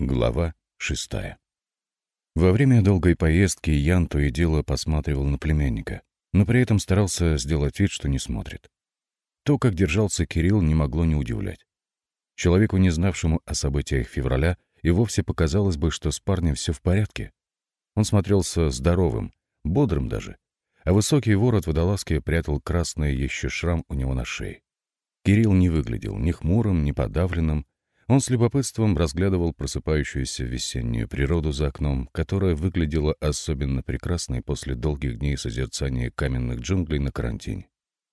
Глава шестая. Во время долгой поездки Ян то и дело посматривал на племянника, но при этом старался сделать вид, что не смотрит. То, как держался Кирилл, не могло не удивлять. Человеку, не знавшему о событиях февраля, и вовсе показалось бы, что с парнем все в порядке. Он смотрелся здоровым, бодрым даже, а высокий ворот водолазки прятал красный еще шрам у него на шее. Кирилл не выглядел ни хмурым, ни подавленным, он с любопытством разглядывал просыпающуюся весеннюю природу за окном, которая выглядела особенно прекрасной после долгих дней созерцания каменных джунглей на карантине.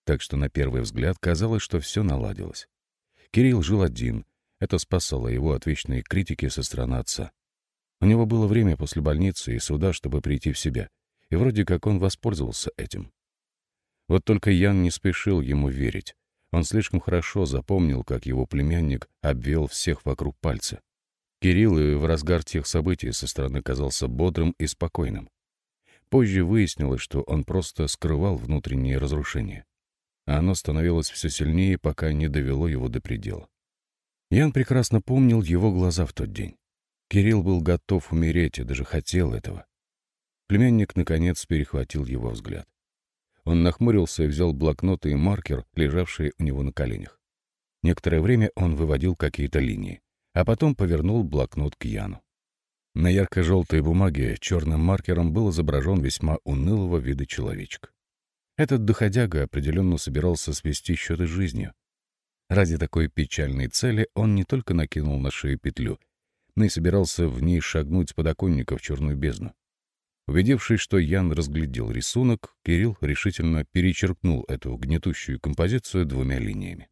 Так что на первый взгляд казалось, что все наладилось. Кирилл жил один, это спасало его от вечной критики со стороны отца. У него было время после больницы и суда, чтобы прийти в себя, и вроде как он воспользовался этим. Вот только Ян не спешил ему верить. Он слишком хорошо запомнил, как его племянник обвел всех вокруг пальца. Кирилл и в разгар тех событий со стороны казался бодрым и спокойным. Позже выяснилось, что он просто скрывал внутреннее разрушение. А оно становилось все сильнее, пока не довело его до предела. Ян прекрасно помнил его глаза в тот день. Кирилл был готов умереть и даже хотел этого. Племянник, наконец, перехватил его взгляд. Он нахмурился и взял блокнот и маркер, лежавшие у него на коленях. Некоторое время он выводил какие-то линии, а потом повернул блокнот к Яну. На ярко-желтой бумаге черным маркером был изображен весьма унылого вида человечек. Этот доходяга определенно собирался свести счеты жизнью. Ради такой печальной цели он не только накинул на шею петлю, но и собирался в ней шагнуть с подоконника в черную бездну. Убедившись, что Ян разглядел рисунок, Кирилл решительно перечеркнул эту гнетущую композицию двумя линиями.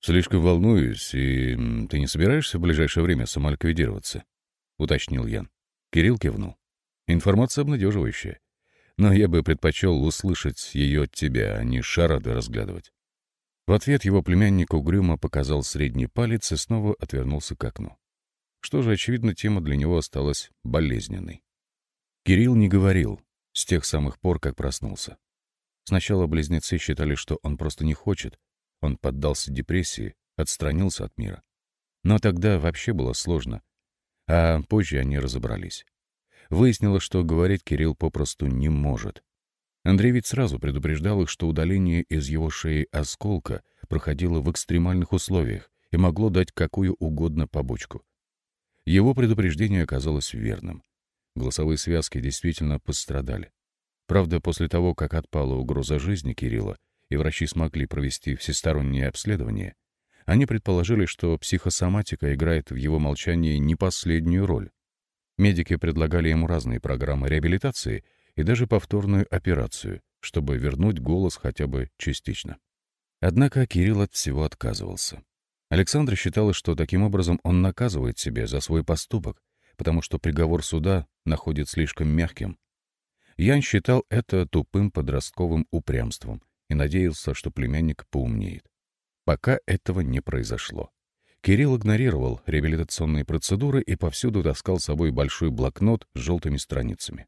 «Слишком волнуюсь, и ты не собираешься в ближайшее время самоликвидироваться?» — уточнил Ян. Кирилл кивнул. «Информация обнадеживающая. Но я бы предпочел услышать ее от тебя, а не шарады разглядывать». В ответ его племянник угрюмо показал средний палец и снова отвернулся к окну. Что же, очевидно, тема для него осталась болезненной. Кирилл не говорил с тех самых пор, как проснулся. Сначала близнецы считали, что он просто не хочет. Он поддался депрессии, отстранился от мира. Но тогда вообще было сложно. А позже они разобрались. Выяснилось, что говорить Кирилл попросту не может. Андрей ведь сразу предупреждал их, что удаление из его шеи осколка проходило в экстремальных условиях и могло дать какую угодно побочку. Его предупреждение оказалось верным. Голосовые связки действительно пострадали. Правда, после того, как отпала угроза жизни Кирилла, и врачи смогли провести всестороннее обследование, они предположили, что психосоматика играет в его молчании не последнюю роль. Медики предлагали ему разные программы реабилитации и даже повторную операцию, чтобы вернуть голос хотя бы частично. Однако Кирилл от всего отказывался. Александра считала, что таким образом он наказывает себя за свой поступок, потому что приговор суда находит слишком мягким. Ян считал это тупым подростковым упрямством и надеялся, что племянник поумнеет. Пока этого не произошло. Кирилл игнорировал реабилитационные процедуры и повсюду таскал с собой большой блокнот с желтыми страницами.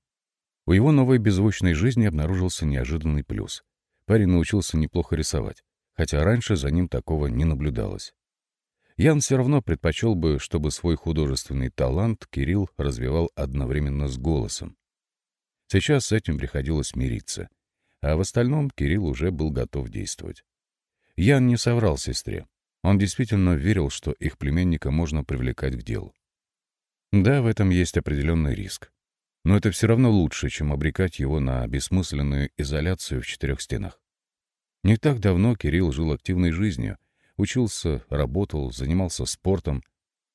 У его новой беззвучной жизни обнаружился неожиданный плюс. Парень научился неплохо рисовать, хотя раньше за ним такого не наблюдалось. Ян все равно предпочел бы, чтобы свой художественный талант Кирилл развивал одновременно с голосом. Сейчас с этим приходилось мириться, а в остальном Кирилл уже был готов действовать. Ян не соврал сестре. Он действительно верил, что их племенника можно привлекать к делу. Да, в этом есть определенный риск. Но это все равно лучше, чем обрекать его на бессмысленную изоляцию в четырех стенах. Не так давно Кирилл жил активной жизнью, Учился, работал, занимался спортом.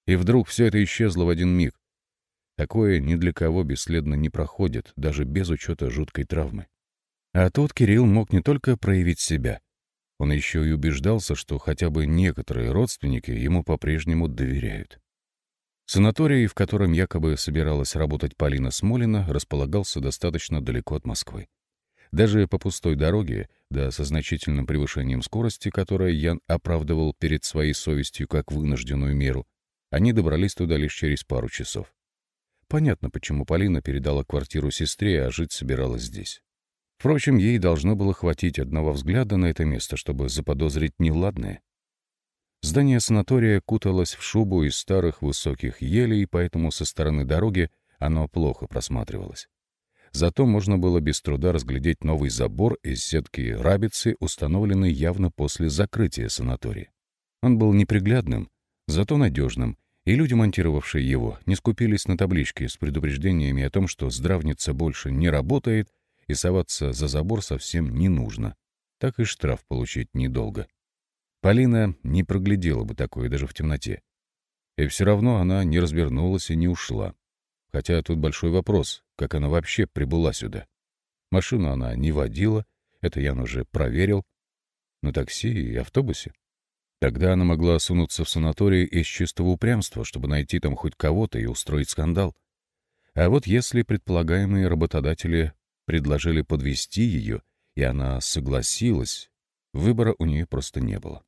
И вдруг все это исчезло в один миг. Такое ни для кого бесследно не проходит, даже без учета жуткой травмы. А тут Кирилл мог не только проявить себя. Он еще и убеждался, что хотя бы некоторые родственники ему по-прежнему доверяют. Санаторий, в котором якобы собиралась работать Полина Смолина, располагался достаточно далеко от Москвы. Даже по пустой дороге, да со значительным превышением скорости, которое Ян оправдывал перед своей совестью как вынужденную меру, они добрались туда лишь через пару часов. Понятно, почему Полина передала квартиру сестре, а жить собиралась здесь. Впрочем, ей должно было хватить одного взгляда на это место, чтобы заподозрить неладное. Здание санатория куталось в шубу из старых высоких елей, поэтому со стороны дороги оно плохо просматривалось. Зато можно было без труда разглядеть новый забор из сетки рабицы, установленный явно после закрытия санатория. Он был неприглядным, зато надежным, и люди, монтировавшие его, не скупились на таблички с предупреждениями о том, что здравница больше не работает и соваться за забор совсем не нужно. Так и штраф получить недолго. Полина не проглядела бы такое даже в темноте. И все равно она не развернулась и не ушла. Хотя тут большой вопрос, как она вообще прибыла сюда. Машину она не водила, это я уже проверил. На такси и автобусе. Тогда она могла сунуться в санаторий из чистого упрямства, чтобы найти там хоть кого-то и устроить скандал. А вот если предполагаемые работодатели предложили подвести ее, и она согласилась, выбора у нее просто не было.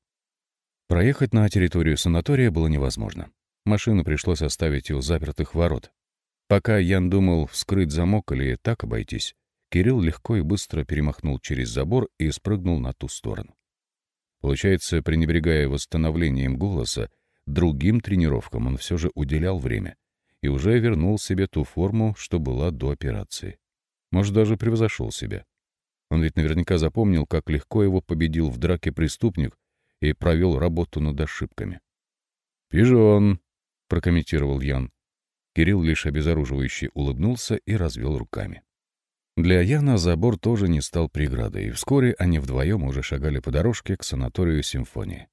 Проехать на территорию санатория было невозможно. Машину пришлось оставить у запертых ворот. Пока Ян думал вскрыть замок или так обойтись, Кирилл легко и быстро перемахнул через забор и спрыгнул на ту сторону. Получается, пренебрегая восстановлением голоса, другим тренировкам он все же уделял время и уже вернул себе ту форму, что была до операции. Может, даже превзошел себя. Он ведь наверняка запомнил, как легко его победил в драке преступник и провел работу над ошибками. «Пижон», — прокомментировал Ян. Кирилл лишь обезоруживающе улыбнулся и развел руками. Для Яна забор тоже не стал преградой, и вскоре они вдвоем уже шагали по дорожке к санаторию симфонии.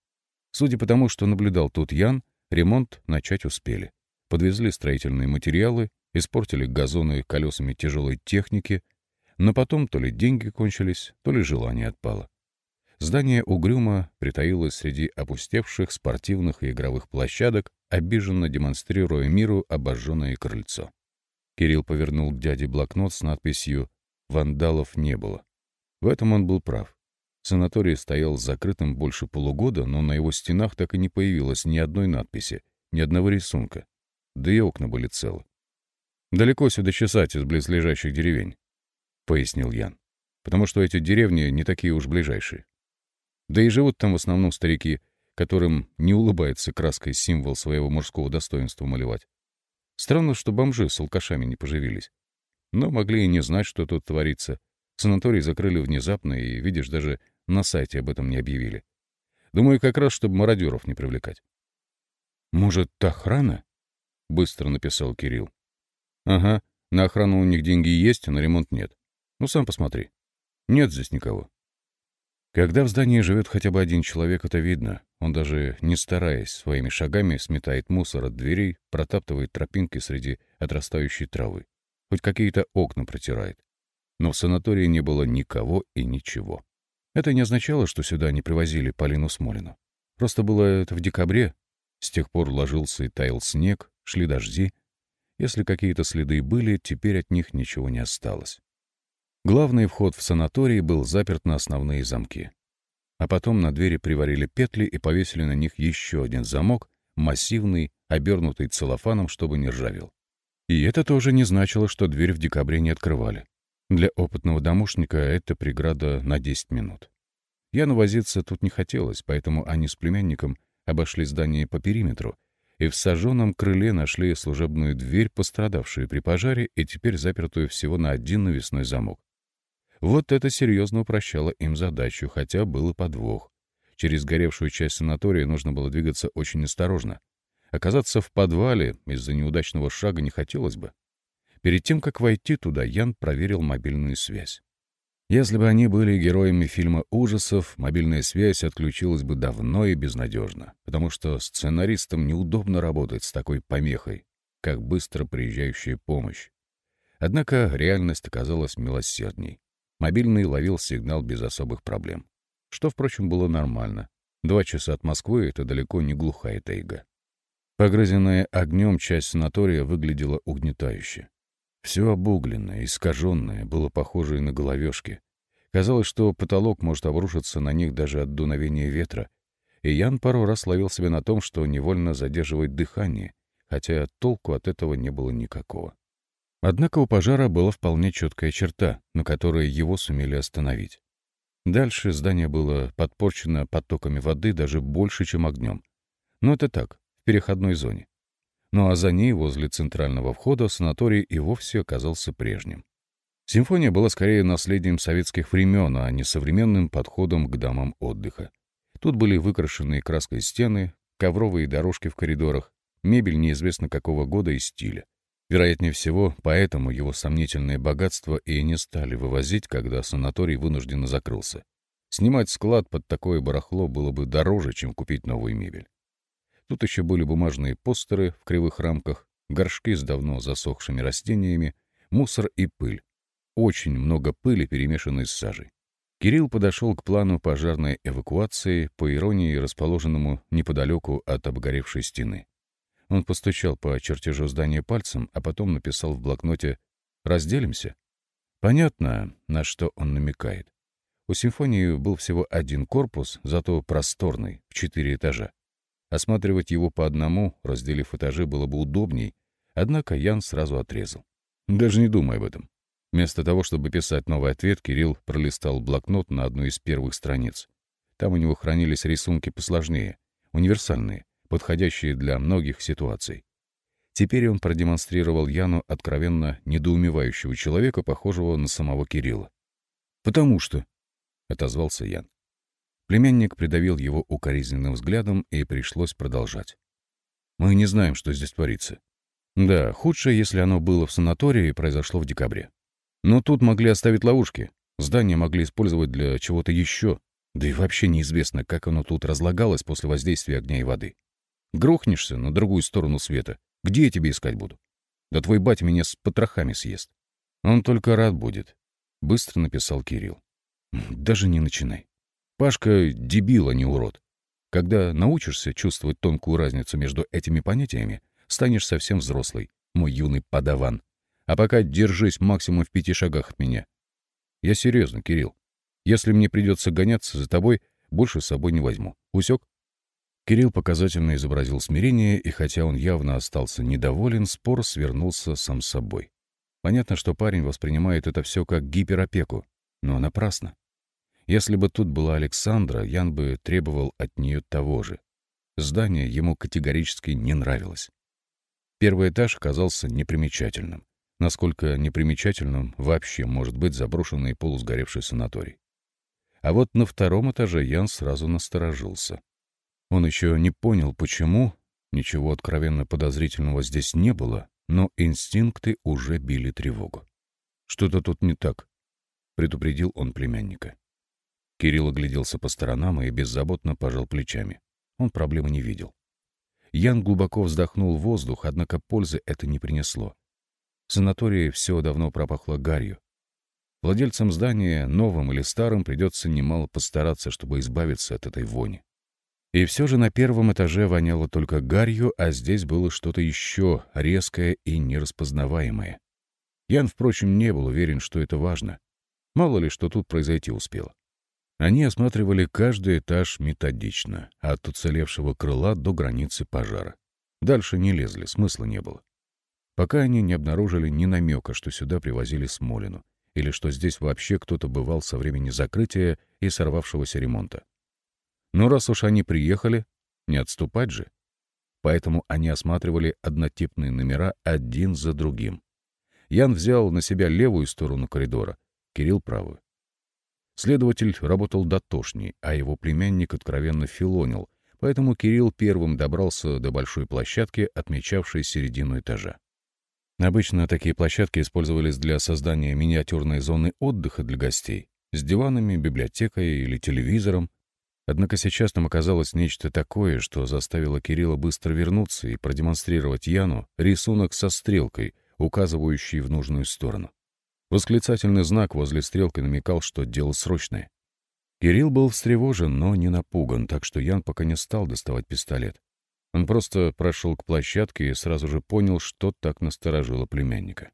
Судя по тому, что наблюдал тут Ян, ремонт начать успели. Подвезли строительные материалы, испортили газоны колесами тяжелой техники, но потом то ли деньги кончились, то ли желание отпало. Здание угрюмо притаилось среди опустевших спортивных и игровых площадок, обиженно демонстрируя миру обожженное крыльцо. Кирилл повернул к дяде блокнот с надписью «Вандалов не было». В этом он был прав. Санаторий стоял закрытым больше полугода, но на его стенах так и не появилось ни одной надписи, ни одного рисунка. Да и окна были целы. «Далеко сюда чесать из близлежащих деревень», — пояснил Ян. «Потому что эти деревни не такие уж ближайшие. Да и живут там в основном старики, которым не улыбается краской символ своего мужского достоинства малевать. Странно, что бомжи с алкашами не поживились. Но могли и не знать, что тут творится. Санаторий закрыли внезапно, и, видишь, даже на сайте об этом не объявили. Думаю, как раз, чтобы мародеров не привлекать. «Может, охрана?» — быстро написал Кирилл. «Ага, на охрану у них деньги есть, а на ремонт нет. Ну, сам посмотри. Нет здесь никого. Когда в здании живет хотя бы один человек, это видно. Он даже не стараясь, своими шагами сметает мусор от дверей, протаптывает тропинки среди отрастающей травы. Хоть какие-то окна протирает. Но в санатории не было никого и ничего. Это не означало, что сюда не привозили Полину Смолину. Просто было это в декабре. С тех пор ложился и таял снег, шли дожди. Если какие-то следы были, теперь от них ничего не осталось. Главный вход в санаторий был заперт на основные замки. А потом на двери приварили петли и повесили на них еще один замок, массивный, обернутый целлофаном, чтобы не ржавел. И это тоже не значило, что дверь в декабре не открывали. Для опытного домушника это преграда на 10 минут. Яну возиться тут не хотелось, поэтому они с племянником обошли здание по периметру и в сожженном крыле нашли служебную дверь, пострадавшую при пожаре и теперь запертую всего на один навесной замок. Вот это серьезно упрощало им задачу, хотя был и подвох. Через горевшую часть санатория нужно было двигаться очень осторожно. Оказаться в подвале из-за неудачного шага не хотелось бы. Перед тем, как войти туда, Ян проверил мобильную связь. Если бы они были героями фильма ужасов, мобильная связь отключилась бы давно и безнадежно, потому что сценаристам неудобно работать с такой помехой, как быстро приезжающая помощь. Однако реальность оказалась милосердней. Мобильный ловил сигнал без особых проблем. Что, впрочем, было нормально. Два часа от Москвы — это далеко не глухая тайга. Погрызенная огнем часть санатория выглядела угнетающе. Все обугленное, искаженное, было похоже на головешки. Казалось, что потолок может обрушиться на них даже от дуновения ветра. И Ян пару раз ловил себя на том, что невольно задерживает дыхание, хотя толку от этого не было никакого. Однако у пожара была вполне четкая черта, на которой его сумели остановить. Дальше здание было подпорчено потоками воды даже больше, чем огнем, Но это так, в переходной зоне. Ну а за ней, возле центрального входа, санаторий и вовсе оказался прежним. Симфония была скорее наследием советских времен, а не современным подходом к домам отдыха. Тут были выкрашенные краской стены, ковровые дорожки в коридорах, мебель неизвестно какого года и стиля. Вероятнее всего, поэтому его сомнительное богатство и не стали вывозить, когда санаторий вынужденно закрылся. Снимать склад под такое барахло было бы дороже, чем купить новую мебель. Тут еще были бумажные постеры в кривых рамках, горшки с давно засохшими растениями, мусор и пыль. Очень много пыли, перемешанной с сажей. Кирилл подошел к плану пожарной эвакуации, по иронии расположенному неподалеку от обгоревшей стены. Он постучал по чертежу здания пальцем, а потом написал в блокноте «Разделимся». Понятно, на что он намекает. У симфонии был всего один корпус, зато просторный, в четыре этажа. Осматривать его по одному, разделив этажи, было бы удобней, однако Ян сразу отрезал. Даже не думай об этом. Вместо того, чтобы писать новый ответ, Кирилл пролистал блокнот на одну из первых страниц. Там у него хранились рисунки посложнее, универсальные, подходящие для многих ситуаций. Теперь он продемонстрировал Яну откровенно недоумевающего человека, похожего на самого Кирилла. «Потому что...» — отозвался Ян. Племянник придавил его укоризненным взглядом, и пришлось продолжать. «Мы не знаем, что здесь творится. Да, худшее, если оно было в санатории, произошло в декабре. Но тут могли оставить ловушки. Здание могли использовать для чего-то еще. Да и вообще неизвестно, как оно тут разлагалось после воздействия огня и воды. Грохнешься на другую сторону света. Где я тебе искать буду? Да твой батя меня с потрохами съест. Он только рад будет. Быстро написал Кирилл. Даже не начинай. Пашка — дебил, а не урод. Когда научишься чувствовать тонкую разницу между этими понятиями, станешь совсем взрослый, мой юный подаван. А пока держись максимум в пяти шагах от меня. Я серьезно, Кирилл. Если мне придется гоняться за тобой, больше с собой не возьму. Усек? Кирилл показательно изобразил смирение, и хотя он явно остался недоволен, спор свернулся сам собой. Понятно, что парень воспринимает это все как гиперопеку, но напрасно. Если бы тут была Александра, Ян бы требовал от нее того же. Здание ему категорически не нравилось. Первый этаж казался непримечательным. Насколько непримечательным вообще может быть заброшенный полусгоревший санаторий. А вот на втором этаже Ян сразу насторожился. Он еще не понял, почему, ничего откровенно подозрительного здесь не было, но инстинкты уже били тревогу. «Что-то тут не так», — предупредил он племянника. Кирилл огляделся по сторонам и беззаботно пожал плечами. Он проблемы не видел. Ян глубоко вздохнул воздух, однако пользы это не принесло. В санатории все давно пропахло гарью. Владельцам здания, новым или старым, придется немало постараться, чтобы избавиться от этой вони. И все же на первом этаже воняло только гарью, а здесь было что-то еще резкое и нераспознаваемое. Ян, впрочем, не был уверен, что это важно. Мало ли, что тут произойти успело. Они осматривали каждый этаж методично, от уцелевшего крыла до границы пожара. Дальше не лезли, смысла не было. Пока они не обнаружили ни намека, что сюда привозили Смолину, или что здесь вообще кто-то бывал со времени закрытия и сорвавшегося ремонта. Но раз уж они приехали, не отступать же. Поэтому они осматривали однотипные номера один за другим. Ян взял на себя левую сторону коридора, Кирилл — правую. Следователь работал дотошней, а его племянник откровенно филонил, поэтому Кирилл первым добрался до большой площадки, отмечавшей середину этажа. Обычно такие площадки использовались для создания миниатюрной зоны отдыха для гостей с диванами, библиотекой или телевизором, Однако сейчас там оказалось нечто такое, что заставило Кирилла быстро вернуться и продемонстрировать Яну рисунок со стрелкой, указывающий в нужную сторону. Восклицательный знак возле стрелки намекал, что дело срочное. Кирилл был встревожен, но не напуган, так что Ян пока не стал доставать пистолет. Он просто прошел к площадке и сразу же понял, что так насторожило племянника.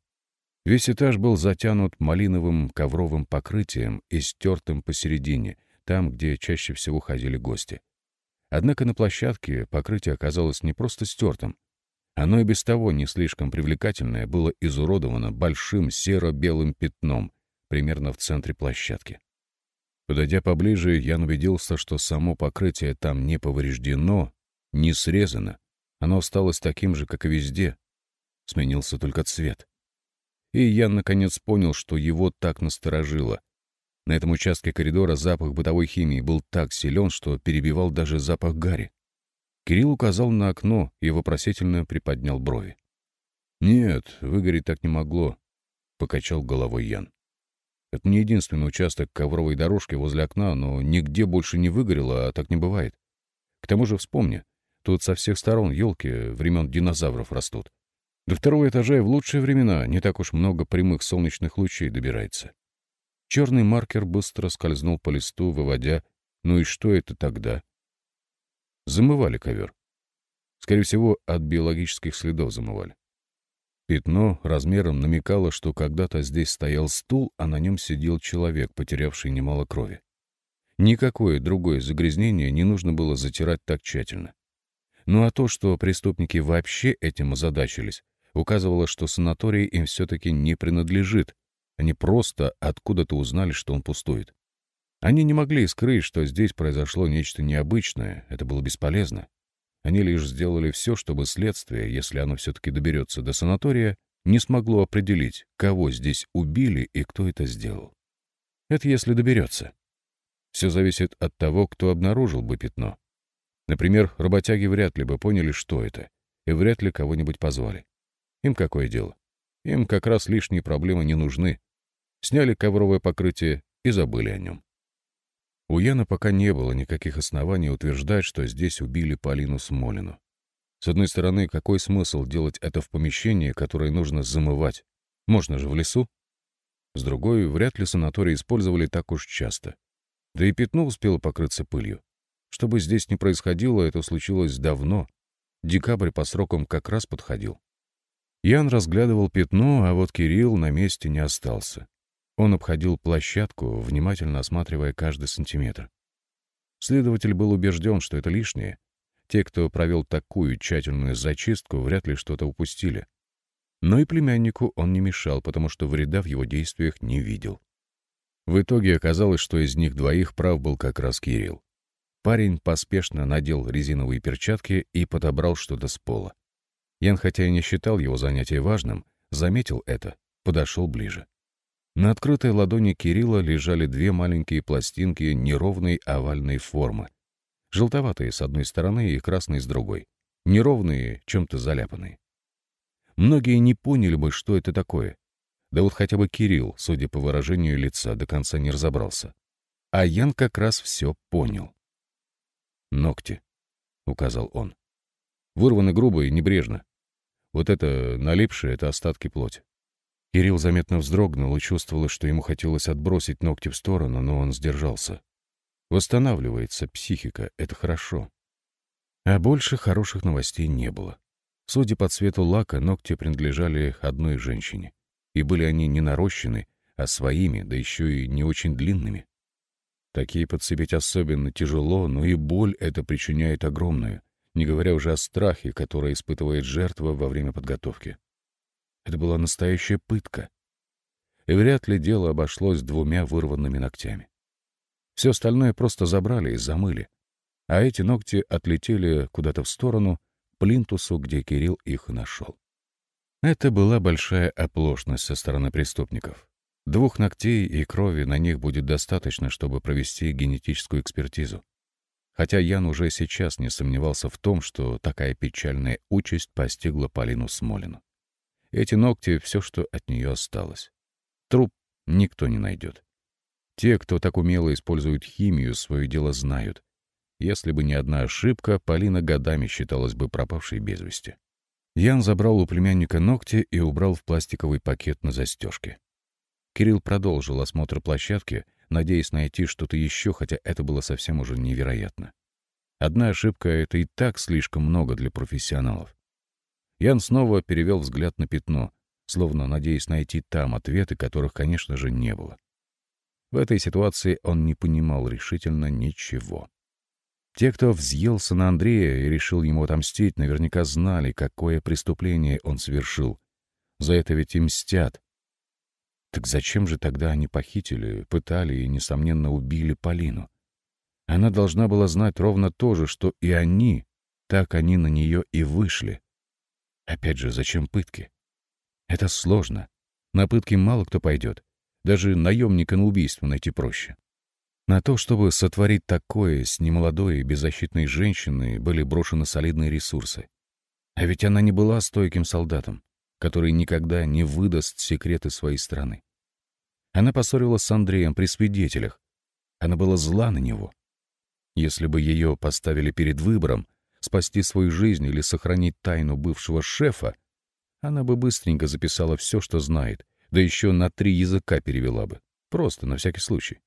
Весь этаж был затянут малиновым ковровым покрытием и стертым посередине — там, где чаще всего ходили гости. Однако на площадке покрытие оказалось не просто стертым. Оно и без того не слишком привлекательное было изуродовано большим серо-белым пятном примерно в центре площадки. Подойдя поближе, я убедился, что само покрытие там не повреждено, не срезано. Оно осталось таким же, как и везде. Сменился только цвет. И я, наконец, понял, что его так насторожило. На этом участке коридора запах бытовой химии был так силен, что перебивал даже запах гари. Кирилл указал на окно и вопросительно приподнял брови. «Нет, выгореть так не могло», — покачал головой Ян. «Это не единственный участок ковровой дорожки возле окна, но нигде больше не выгорело, а так не бывает. К тому же вспомни, тут со всех сторон елки времен динозавров растут. До второго этажа и в лучшие времена не так уж много прямых солнечных лучей добирается. Черный маркер быстро скользнул по листу, выводя «Ну и что это тогда?» Замывали ковер. Скорее всего, от биологических следов замывали. Пятно размером намекало, что когда-то здесь стоял стул, а на нем сидел человек, потерявший немало крови. Никакое другое загрязнение не нужно было затирать так тщательно. Ну а то, что преступники вообще этим озадачились, указывало, что санаторий им все-таки не принадлежит, они просто откуда-то узнали, что он пустует. Они не могли скрыть, что здесь произошло нечто необычное, это было бесполезно. Они лишь сделали все, чтобы следствие, если оно все-таки доберется до санатория, не смогло определить, кого здесь убили и кто это сделал. Это если доберется. Все зависит от того, кто обнаружил бы пятно. Например, работяги вряд ли бы поняли, что это, и вряд ли кого-нибудь позвали. Им какое дело? Им как раз лишние проблемы не нужны сняли ковровое покрытие и забыли о нем. У Яна пока не было никаких оснований утверждать, что здесь убили Полину Смолину. С одной стороны, какой смысл делать это в помещении, которое нужно замывать? Можно же в лесу. С другой, вряд ли санаторий использовали так уж часто. Да и пятно успело покрыться пылью. Что бы здесь ни происходило, это случилось давно. Декабрь по срокам как раз подходил. Ян разглядывал пятно, а вот Кирилл на месте не остался. Он обходил площадку, внимательно осматривая каждый сантиметр. Следователь был убежден, что это лишнее. Те, кто провел такую тщательную зачистку, вряд ли что-то упустили. Но и племяннику он не мешал, потому что вреда в его действиях не видел. В итоге оказалось, что из них двоих прав был как раз Кирилл. Парень поспешно надел резиновые перчатки и подобрал что-то с пола. Ян, хотя и не считал его занятие важным, заметил это, подошел ближе. На открытой ладони Кирилла лежали две маленькие пластинки неровной овальной формы. Желтоватые с одной стороны и красные с другой. Неровные, чем-то заляпанные. Многие не поняли бы, что это такое. Да вот хотя бы Кирилл, судя по выражению лица, до конца не разобрался. А Ян как раз все понял. «Ногти», — указал он. «Вырваны грубо и небрежно. Вот это налипшее — это остатки плоти. Кирилл заметно вздрогнул и чувствовал, что ему хотелось отбросить ногти в сторону, но он сдержался. Восстанавливается психика, это хорошо. А больше хороших новостей не было. Судя по цвету лака, ногти принадлежали одной женщине. И были они не нарощены, а своими, да еще и не очень длинными. Такие подцепить особенно тяжело, но и боль это причиняет огромную, не говоря уже о страхе, который испытывает жертва во время подготовки. Это была настоящая пытка. И вряд ли дело обошлось двумя вырванными ногтями. Все остальное просто забрали и замыли. А эти ногти отлетели куда-то в сторону, плинтусу, где Кирилл их нашел. Это была большая оплошность со стороны преступников. Двух ногтей и крови на них будет достаточно, чтобы провести генетическую экспертизу. Хотя Ян уже сейчас не сомневался в том, что такая печальная участь постигла Полину Смолину. Эти ногти — все, что от нее осталось. Труп никто не найдет. Те, кто так умело использует химию, свое дело знают. Если бы не одна ошибка, Полина годами считалась бы пропавшей без вести. Ян забрал у племянника ногти и убрал в пластиковый пакет на застежке. Кирилл продолжил осмотр площадки, надеясь найти что-то еще, хотя это было совсем уже невероятно. Одна ошибка — это и так слишком много для профессионалов. Ян снова перевел взгляд на пятно, словно надеясь найти там ответы, которых, конечно же, не было. В этой ситуации он не понимал решительно ничего. Те, кто взъелся на Андрея и решил ему отомстить, наверняка знали, какое преступление он совершил. За это ведь и мстят. Так зачем же тогда они похитили, пытали и, несомненно, убили Полину? Она должна была знать ровно то же, что и они, так они на нее и вышли. Опять же, зачем пытки? Это сложно. На пытки мало кто пойдет. Даже наемника на убийство найти проще. На то, чтобы сотворить такое с немолодой и беззащитной женщиной, были брошены солидные ресурсы. А ведь она не была стойким солдатом, который никогда не выдаст секреты своей страны. Она поссорилась с Андреем при свидетелях. Она была зла на него. Если бы ее поставили перед выбором спасти свою жизнь или сохранить тайну бывшего шефа, она бы быстренько записала все, что знает, да еще на три языка перевела бы. Просто, на всякий случай.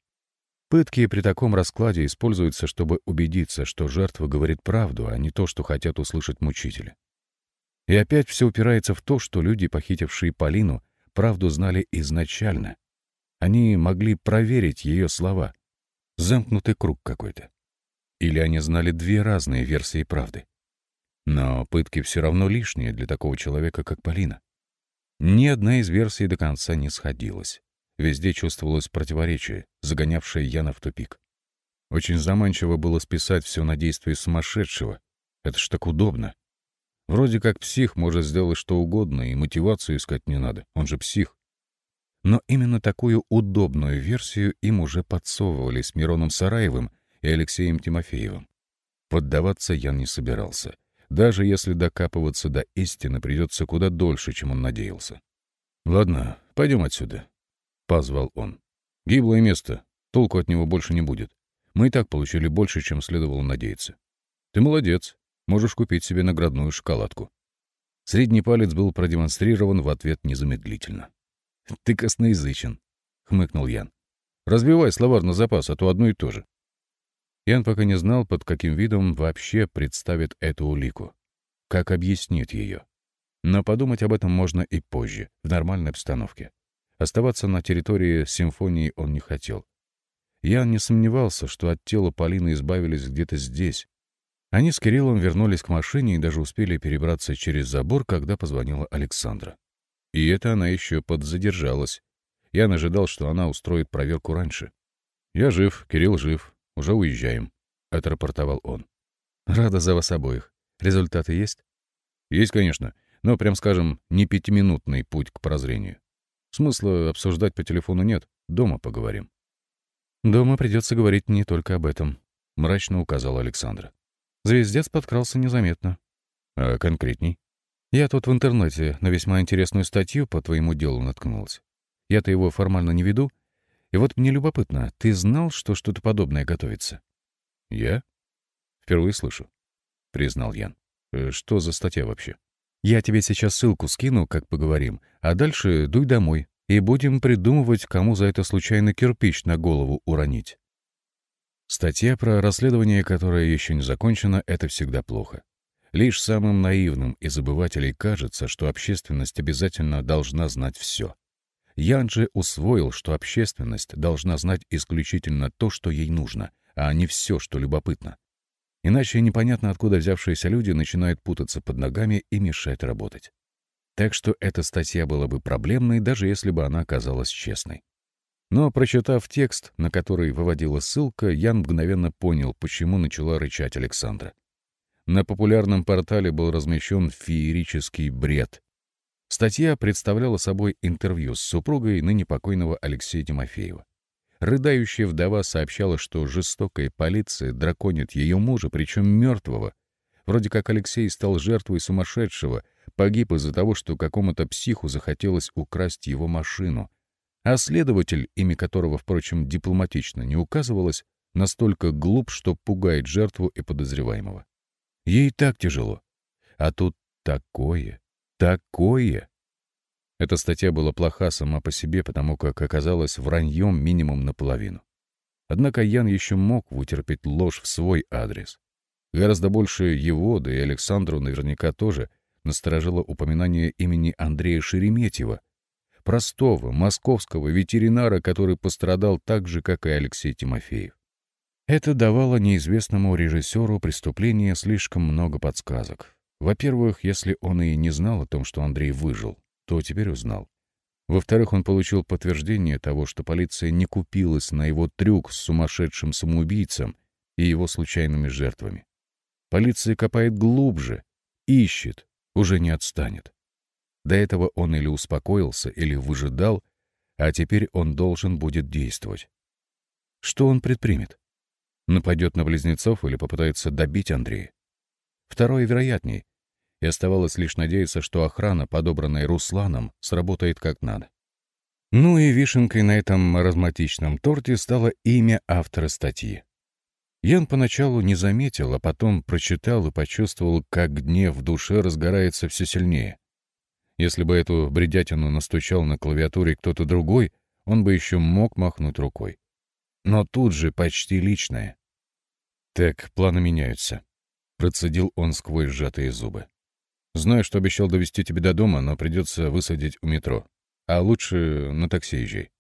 Пытки при таком раскладе используются, чтобы убедиться, что жертва говорит правду, а не то, что хотят услышать мучители. И опять все упирается в то, что люди, похитившие Полину, правду знали изначально. Они могли проверить ее слова. Замкнутый круг какой-то. Или они знали две разные версии правды. Но пытки все равно лишние для такого человека, как Полина. Ни одна из версий до конца не сходилась. Везде чувствовалось противоречие, загонявшее Яна в тупик. Очень заманчиво было списать все на действие сумасшедшего. Это ж так удобно. Вроде как псих может сделать что угодно, и мотивацию искать не надо, он же псих. Но именно такую удобную версию им уже подсовывали с Мироном Сараевым и Алексеем Тимофеевым. Поддаваться Ян не собирался, даже если докапываться до истины придется куда дольше, чем он надеялся. «Ладно, пойдем отсюда», позвал он. «Гиблое место. Толку от него больше не будет. Мы и так получили больше, чем следовало надеяться. Ты молодец. Можешь купить себе наградную шоколадку». Средний палец был продемонстрирован в ответ незамедлительно. «Ты косноязычен», — хмыкнул Ян. «Разбивай словарь на запас, а то одно и то же». Ян пока не знал, под каким видом вообще представит эту улику. Как объяснит ее. Но подумать об этом можно и позже, в нормальной обстановке. Оставаться на территории симфонии он не хотел. Ян не сомневался, что от тела Полины избавились где-то здесь. Они с Кириллом вернулись к машине и даже успели перебраться через забор, когда позвонила Александра. И это она еще подзадержалась. Ян ожидал, что она устроит проверку раньше. «Я жив, Кирилл жив, уже уезжаем», — отрапортовал он. «Рада за вас обоих. Результаты есть?» «Есть, конечно, но, прям скажем, не пятиминутный путь к прозрению. Смысла обсуждать по телефону нет, дома поговорим. «Дома придется говорить не только об этом», — мрачно указал Александра. Звездец подкрался незаметно. «А конкретней?» «Я тут в интернете на весьма интересную статью по твоему делу наткнулся. Я-то его формально не веду. И вот мне любопытно, ты знал, что что-то подобное готовится?» «Я? Впервые слышу», — признал Ян. «Э, «Что за статья вообще?» Я тебе сейчас ссылку скину, как поговорим, а дальше дуй домой, и будем придумывать, кому за это случайно кирпич на голову уронить. Статья про расследование, которое еще не закончено, это всегда плохо. Лишь самым наивным из обывателей кажется, что общественность обязательно должна знать все. Ян же усвоил, что общественность должна знать исключительно то, что ей нужно, а не все, что любопытно. Иначе непонятно откуда взявшиеся люди начинают путаться под ногами и мешать работать. Так что эта статья была бы проблемной, даже если бы она оказалась честной. Но, прочитав текст, на который выводила ссылка, Ян мгновенно понял, почему начала рычать Александра. На популярном портале был размещен феерический бред. Статья представляла собой интервью с супругой ныне покойного Алексея Тимофеева. Рыдающая вдова сообщала, что жестокая полиция драконит ее мужа, причем мертвого. Вроде как Алексей стал жертвой сумасшедшего, погиб из-за того, что какому-то психу захотелось украсть его машину. А следователь, имя которого, впрочем, дипломатично не указывалось, настолько глуп, что пугает жертву и подозреваемого. Ей так тяжело. А тут такое, такое. Эта статья была плоха сама по себе, потому как оказалась враньем минимум наполовину. Однако Ян еще мог вытерпеть ложь в свой адрес. Гораздо больше его, да и Александру наверняка тоже, насторожило упоминание имени Андрея Шереметьева, простого московского ветеринара, который пострадал так же, как и Алексей Тимофеев. Это давало неизвестному режиссеру преступления слишком много подсказок. Во-первых, если он и не знал о том, что Андрей выжил, то теперь узнал. Во-вторых, он получил подтверждение того, что полиция не купилась на его трюк с сумасшедшим самоубийцем и его случайными жертвами. Полиция копает глубже, ищет, уже не отстанет. До этого он или успокоился, или выжидал, а теперь он должен будет действовать. Что он предпримет? Нападет на близнецов или попытается добить Андрея? Второе вероятней, и оставалось лишь надеяться, что охрана, подобранная Русланом, сработает как надо. Ну и вишенкой на этом ароматичном торте стало имя автора статьи. Ян поначалу не заметил, а потом прочитал и почувствовал, как гнев в душе разгорается все сильнее. Если бы эту бредятину настучал на клавиатуре кто-то другой, он бы еще мог махнуть рукой. Но тут же почти личное. «Так, планы меняются», — процедил он сквозь сжатые зубы. «Знаю, что обещал довести тебя до дома, но придется высадить у метро. А лучше на такси езжай.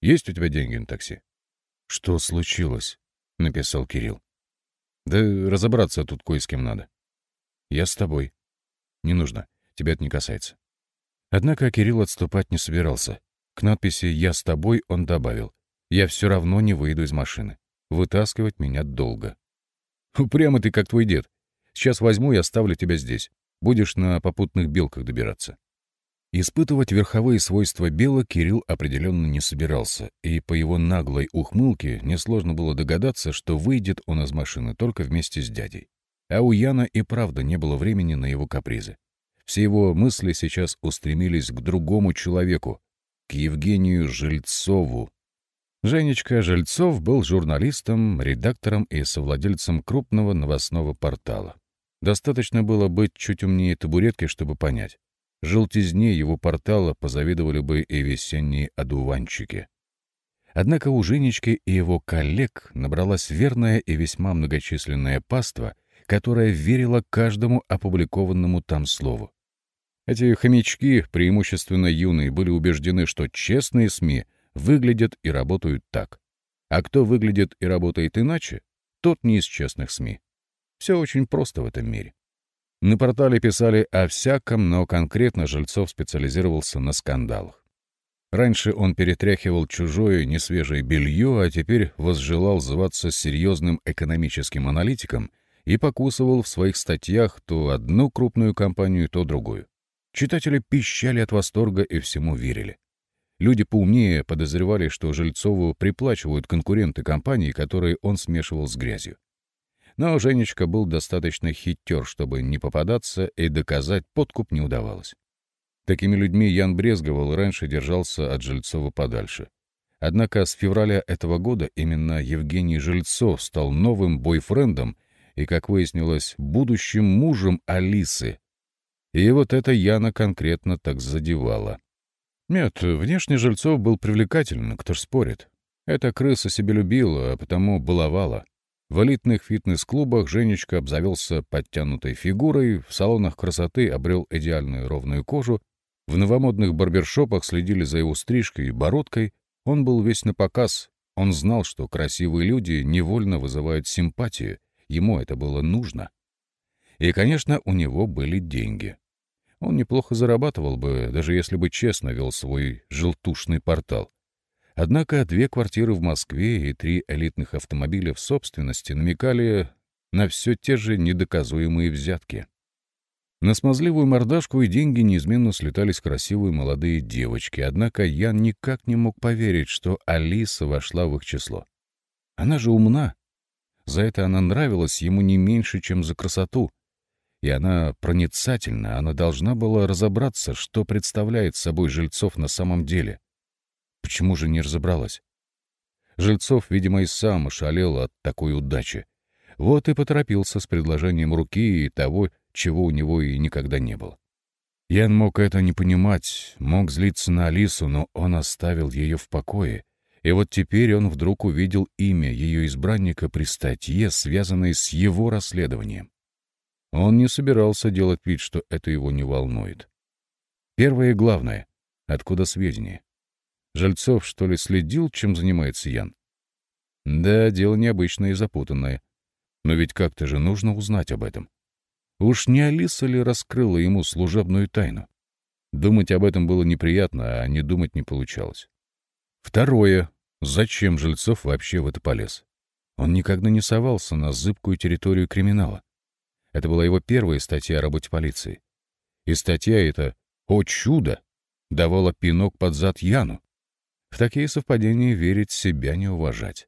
Есть у тебя деньги на такси?» «Что случилось?» — написал Кирилл. «Да разобраться тут кое с кем надо. Я с тобой. Не нужно, тебя это не касается». Однако Кирилл отступать не собирался. К надписи «Я с тобой» он добавил «Я все равно не выйду из машины. Вытаскивать меня долго». «Упрямо ты, как твой дед. Сейчас возьму и оставлю тебя здесь. Будешь на попутных белках добираться». Испытывать верховые свойства Бела Кирилл определенно не собирался, и по его наглой ухмылке несложно было догадаться, что выйдет он из машины только вместе с дядей. А у Яна и правда не было времени на его капризы. Все его мысли сейчас устремились к другому человеку, к Евгению Жильцову. Женечка Жильцов был журналистом, редактором и совладельцем крупного новостного портала. Достаточно было быть чуть умнее табуретки, чтобы понять. Желтизне его портала позавидовали бы и весенние одуванчики. Однако у Женечки и его коллег набралась верная и весьма многочисленная паства, которая верила каждому опубликованному там слову. Эти хомячки, преимущественно юные, были убеждены, что честные СМИ выглядят и работают так. А кто выглядит и работает иначе, тот не из честных СМИ. Все очень просто в этом мире. На портале писали о всяком, но конкретно Жильцов специализировался на скандалах. Раньше он перетряхивал чужое несвежее белье, а теперь возжелал зваться серьезным экономическим аналитиком и покусывал в своих статьях то одну крупную компанию, то другую. Читатели пищали от восторга и всему верили. Люди поумнее подозревали, что Жильцову приплачивают конкуренты компании, которые он смешивал с грязью. Но Женечка был достаточно хитер, чтобы не попадаться, и доказать подкуп не удавалось. Такими людьми Ян брезговал и раньше держался от Жильцова подальше. Однако с февраля этого года именно Евгений Жильцов стал новым бойфрендом и, как выяснилось, будущим мужем Алисы, и вот это Яна конкретно так задевало. Нет, внешне Жильцов был привлекательным, кто ж спорит. Эта крыса себе любила, а потому баловала. В элитных фитнес-клубах Женечка обзавелся подтянутой фигурой, в салонах красоты обрел идеальную ровную кожу, в новомодных барбершопах следили за его стрижкой и бородкой. Он был весь на показ. Он знал, что красивые люди невольно вызывают симпатию. Ему это было нужно. И, конечно, у него были деньги. Он неплохо зарабатывал бы, даже если бы честно вел свой желтушный портал. Однако две квартиры в Москве и три элитных автомобиля в собственности намекали на все те же недоказуемые взятки. На смазливую мордашку и деньги неизменно слетались красивые молодые девочки, однако Ян никак не мог поверить, что Алиса вошла в их число. Она же умна. За это она нравилась ему не меньше, чем за красоту и она проницательна, она должна была разобраться, что представляет собой Жильцов на самом деле. Почему же не разобралась? Жильцов, видимо, и сам ошалел от такой удачи. Вот и поторопился с предложением руки и того, чего у него и никогда не было. Ян мог это не понимать, мог злиться на Алису, но он оставил ее в покое. И вот теперь он вдруг увидел имя ее избранника при статье, связанной с его расследованием. Он не собирался делать вид, что это его не волнует. Первое и главное — откуда сведения? Жильцов, что ли, следил, чем занимается Ян? Да, дело необычное и запутанное. Но ведь как-то же нужно узнать об этом. Уж не Алиса ли раскрыла ему служебную тайну? Думать об этом было неприятно, а не думать не получалось. Второе. Зачем Жильцов вообще в это полез? Он никогда не совался на зыбкую территорию криминала. Это была его первая статья о работе полиции. И статья эта, о чудо, давала пинок под зад Яну. В такие совпадения верить себя не уважать.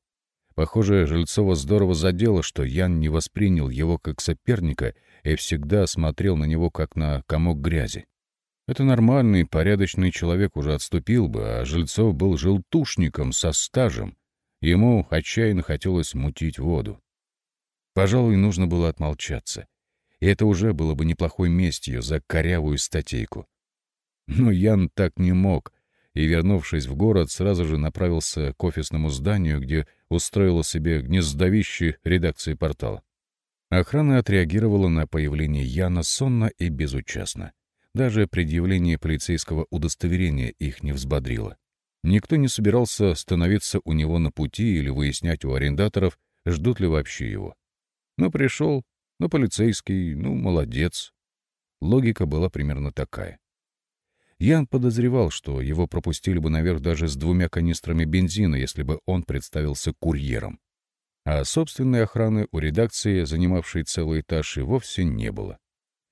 Похоже, Жильцова здорово задело, что Ян не воспринял его как соперника и всегда смотрел на него как на комок грязи. Это нормальный, порядочный человек уже отступил бы, а Жильцов был желтушником со стажем. Ему отчаянно хотелось мутить воду. Пожалуй, нужно было отмолчаться. И это уже было бы неплохой местью за корявую статейку. Но Ян так не мог, и, вернувшись в город, сразу же направился к офисному зданию, где устроила себе гнездовище редакции портала. Охрана отреагировала на появление Яна сонно и безучастно. Даже предъявление полицейского удостоверения их не взбодрило. Никто не собирался становиться у него на пути или выяснять у арендаторов, ждут ли вообще его. Но пришел, ну, полицейский, ну, молодец. Логика была примерно такая. Ян подозревал, что его пропустили бы наверх даже с двумя канистрами бензина, если бы он представился курьером. А собственной охраны у редакции, занимавшей целый этаж, и вовсе не было.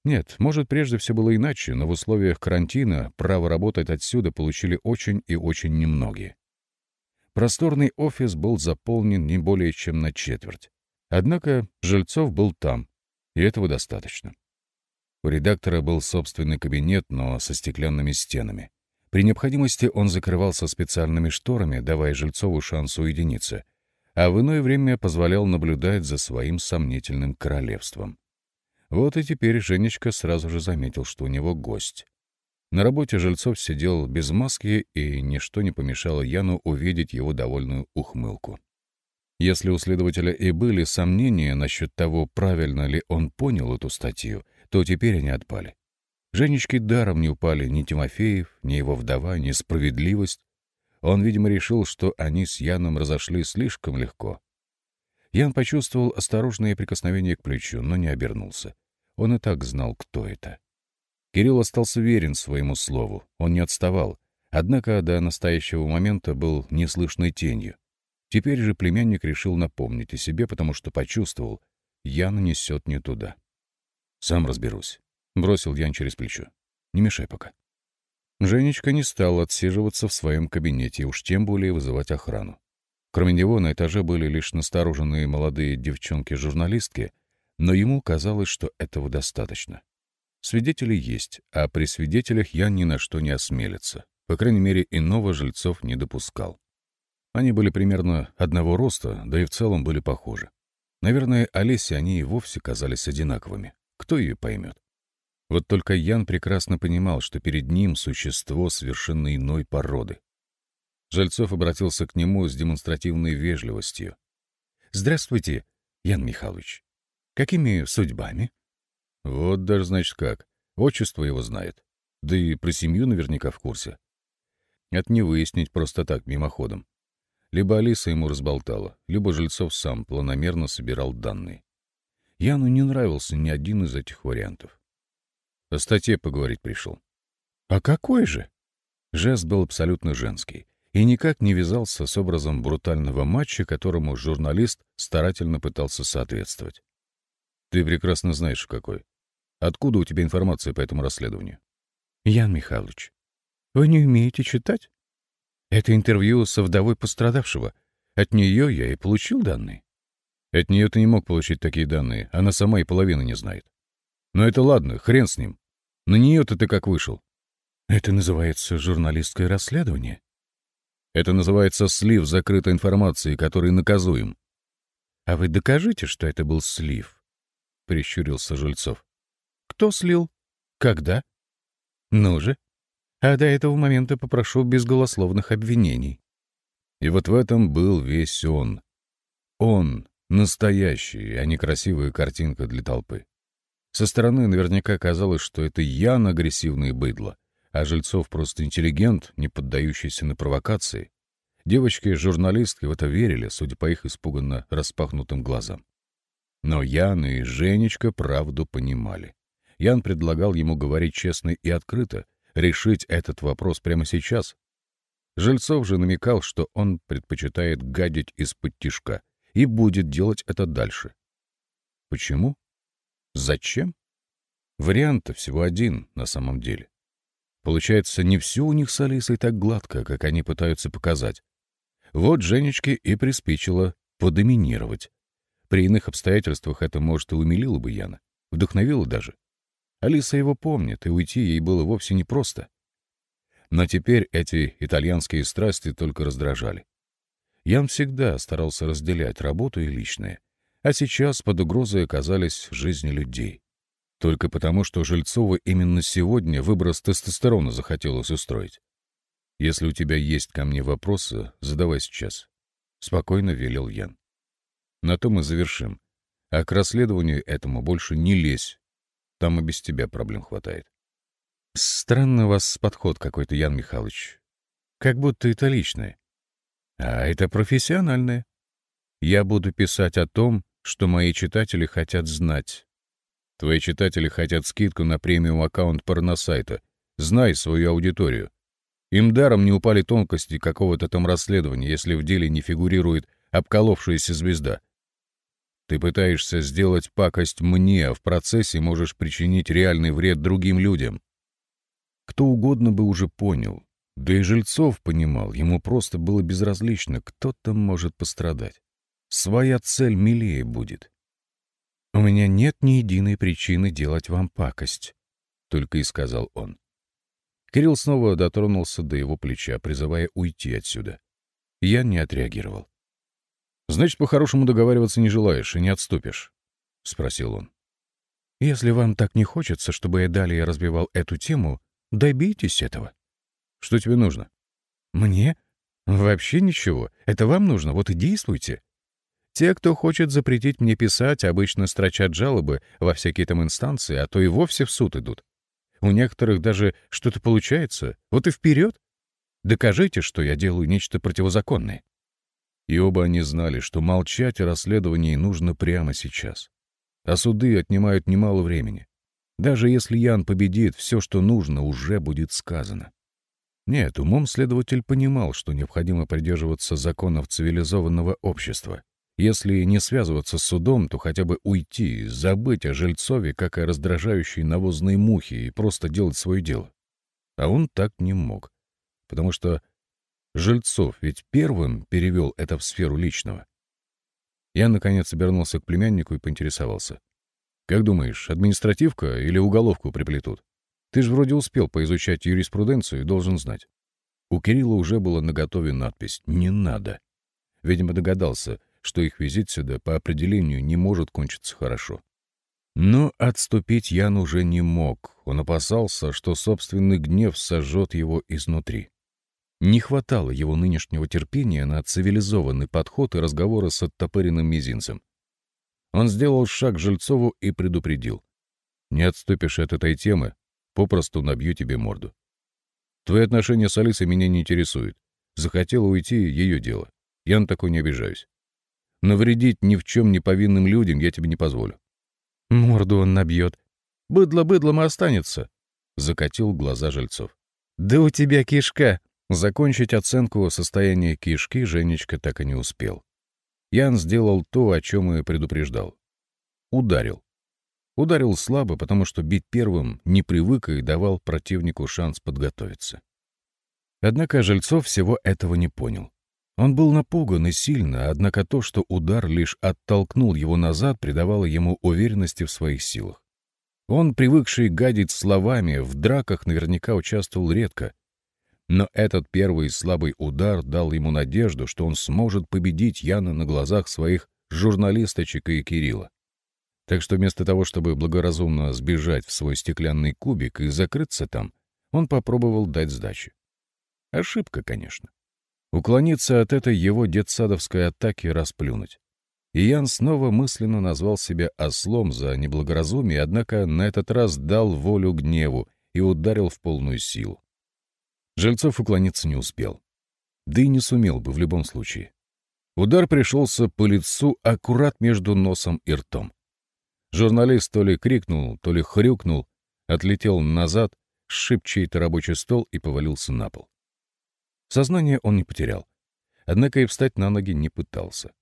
Нет, может, прежде все было иначе, но в условиях карантина право работать отсюда получили очень и очень немногие. Просторный офис был заполнен не более чем на четверть. Однако Жильцов был там, и этого достаточно. У редактора был собственный кабинет, но со стеклянными стенами. При необходимости он закрывался специальными шторами, давая Жильцову шанс уединиться, а в иное время позволял наблюдать за своим сомнительным королевством. Вот и теперь Женечка сразу же заметил, что у него гость. На работе Жильцов сидел без маски, и ничто не помешало Яну увидеть его довольную ухмылку. Если у следователя и были сомнения насчет того, правильно ли он понял эту статью, то теперь они отпали. Женечке даром не упали ни Тимофеев, ни его вдова, ни справедливость. Он, видимо, решил, что они с Яном разошли слишком легко. Ян почувствовал осторожное прикосновение к плечу, но не обернулся. Он и так знал, кто это. Кирилл остался верен своему слову, он не отставал, однако до настоящего момента был неслышной тенью. Теперь же племянник решил напомнить о себе, потому что почувствовал, Ян несет не туда. «Сам разберусь», — бросил Ян через плечо. «Не мешай пока». Женечка не стал отсиживаться в своем кабинете, уж тем более вызывать охрану. Кроме него на этаже были лишь настороженные молодые девчонки-журналистки, но ему казалось, что этого достаточно. Свидетели есть, а при свидетелях Ян ни на что не осмелится. По крайней мере, иного жильцов не допускал. Они были примерно одного роста, да и в целом были похожи. Наверное, Олесе они и вовсе казались одинаковыми. Кто ее поймет? Вот только Ян прекрасно понимал, что перед ним существо совершенно иной породы. Жильцов обратился к нему с демонстративной вежливостью. «Здравствуйте, Ян Михайлович. Какими судьбами?» «Вот даже, значит, как. Отчество его знает. Да и про семью наверняка в курсе. Это не выяснить просто так, мимоходом. Либо Алиса ему разболтала, либо Жильцов сам планомерно собирал данные. Яну не нравился ни один из этих вариантов. О статье поговорить пришел. «А какой же?» Жест был абсолютно женский и никак не вязался с образом брутального матча, которому журналист старательно пытался соответствовать. «Ты прекрасно знаешь, какой. Откуда у тебя информация по этому расследованию?» «Ян Михайлович, вы не умеете читать? Это интервью со вдовой пострадавшего. От нее я и получил данные». От нее ты не мог получить такие данные, она сама и половины не знает. Но это ладно, хрен с ним. На нее-то ты как вышел? Это называется журналистское расследование. Это называется слив закрытой информации, который наказуем. А вы докажите, что это был слив, — прищурился Жильцов. Кто слил? Когда? Ну же. А до этого момента попрошу безголословных обвинений. И вот в этом был весь он. Он, Настоящий, а не красивая картинка для толпы. Со стороны наверняка казалось, что это Ян агрессивный быдло, а Жильцов просто интеллигент, не поддающийся на провокации. Девочки-журналистки в это верили, судя по их испуганно распахнутым глазам. Но Ян и Женечка правду понимали. Ян предлагал ему говорить честно и открыто, решить этот вопрос прямо сейчас. Жильцов же намекал, что он предпочитает гадить из-под тишка — и будет делать это дальше. Почему? Зачем? Вариант-то всего один на самом деле. Получается, не все у них с Алисой так гладко, как они пытаются показать. Вот Женечке и приспичило подоминировать. При иных обстоятельствах это, может, и умилило бы Яна. Вдохновило даже. Алиса его помнит, и уйти ей было вовсе непросто. Но теперь эти итальянские страсти только раздражали. Ян всегда старался разделять работу и личное, а сейчас под угрозой оказались жизни людей. Только потому, что Жильцова именно сегодня выброс тестостерона захотелось устроить. «Если у тебя есть ко мне вопросы, задавай сейчас», — спокойно велел Ян. «На то мы завершим. А к расследованию этому больше не лезь. Там и без тебя проблем хватает». «Странный у вас подход какой-то, Ян Михайлович. Как будто это личное. А это профессиональное. Я буду писать о том, что мои читатели хотят знать. Твои читатели хотят скидку на премиум аккаунт порносайта. Знай свою аудиторию. Им даром не упали тонкости какого-то там расследования, если в деле не фигурирует обколовшаяся звезда. Ты пытаешься сделать пакость мне, а в процессе можешь причинить реальный вред другим людям. Кто угодно бы уже понял. Да и Жильцов понимал, ему просто было безразлично, кто там может пострадать. Своя цель милее будет. «У меня нет ни единой причины делать вам пакость», — только и сказал он. Кирилл снова дотронулся до его плеча, призывая уйти отсюда. Я не отреагировал. «Значит, по-хорошему договариваться не желаешь и не отступишь?» — спросил он. «Если вам так не хочется, чтобы я далее развивал эту тему, добейтесь этого». «Что тебе нужно?» «Мне? Вообще ничего. Это вам нужно, вот и действуйте. Те, кто хочет запретить мне писать, обычно строчат жалобы во всякие там инстанции, а то и вовсе в суд идут. У некоторых даже что-то получается. Вот и вперед. Докажите, что я делаю нечто противозаконное. И оба они знали, что молчать о расследовании нужно прямо сейчас. А суды отнимают немало времени. Даже если Ян победит, все, что нужно, уже будет сказано. Нет, умом следователь понимал, что необходимо придерживаться законов цивилизованного общества. Если не связываться с судом, то хотя бы уйти, забыть о Жильцове, как о раздражающей навозной мухе, и просто делать свое дело. А он так не мог, потому что Жильцов ведь первым перевел это в сферу личного. Я, наконец, обернулся к племяннику и поинтересовался. «Как думаешь, административка или уголовку приплетут? Ты же вроде успел поизучать юриспруденцию и должен знать». У Кирилла уже была наготове надпись «Не надо». Видимо, догадался — что их визит сюда по определению не может кончиться хорошо. Но отступить Ян уже не мог. Он опасался, что собственный гнев сожжет его изнутри. Не хватало его нынешнего терпения на цивилизованный подход и разговоры с оттопыренным мизинцем. Он сделал шаг к Жильцову и предупредил. «Не отступишь от этой темы, попросту набью тебе морду. Твои отношения с Алисой меня не интересуют. Захотела уйти — ее дело. Я на такой не обижаюсь. Навредить ни в чем не повинным людям я тебе не позволю. Морду он набьет. Быдло быдлом и останется. Закатил глаза жильцов. Да у тебя кишка. Закончить оценку состояния кишки Женечка так и не успел. Ян сделал то, о чем и предупреждал. Ударил. Ударил слабо, потому что бить первым не привык и давал противнику шанс подготовиться. Однако Жильцов всего этого не понял. Он был напуган и сильно, однако то, что удар лишь оттолкнул его назад, придавало ему уверенности в своих силах. Он, привыкший гадить словами, в драках наверняка участвовал редко. Но этот первый слабый удар дал ему надежду, что он сможет победить Яна на глазах своих журналисточек и Кирилла. Так что вместо того, чтобы благоразумно сбежать в свой стеклянный кубик и закрыться там, он попробовал дать сдачи. Ошибка, конечно. Уклониться от этой его детсадовской атаки расплюнуть. И Ян снова мысленно назвал себя ослом за неблагоразумие, однако на этот раз дал волю гневу и ударил в полную силу. Жильцов уклониться не успел. Да и не сумел бы в любом случае. Удар пришелся по лицу аккурат между носом и ртом. Журналист то ли крикнул, то ли хрюкнул, отлетел назад, сшиб чей-то рабочий стол и повалился на пол. Сознание он не потерял. Однако и встать на ноги не пытался.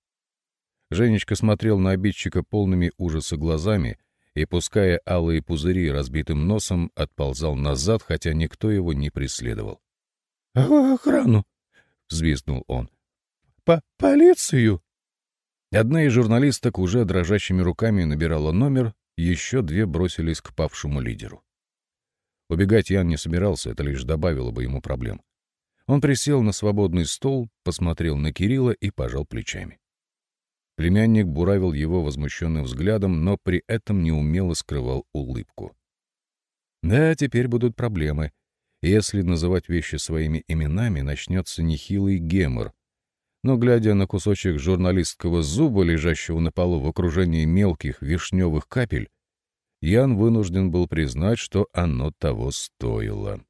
Женечка смотрел на обидчика полными ужаса глазами, и, пуская алые пузыри разбитым носом, отползал назад, хотя никто его не преследовал. «Охрану!» — взвизгнул он. «По полицию!» Одна из журналисток уже дрожащими руками набирала номер, еще две бросились к павшему лидеру. Убегать Ян не собирался, это лишь добавило бы ему проблем. Он присел на свободный стол, посмотрел на Кирилла и пожал плечами. Племянник буравил его возмущенным взглядом, но при этом неумело скрывал улыбку. Да, теперь будут проблемы. Если называть вещи своими именами, начнется нехилый гемор. Но, глядя на кусочек журналистского зуба, лежащего на полу в окружении мелких вишневых капель, Ян вынужден был признать, что оно того стоило.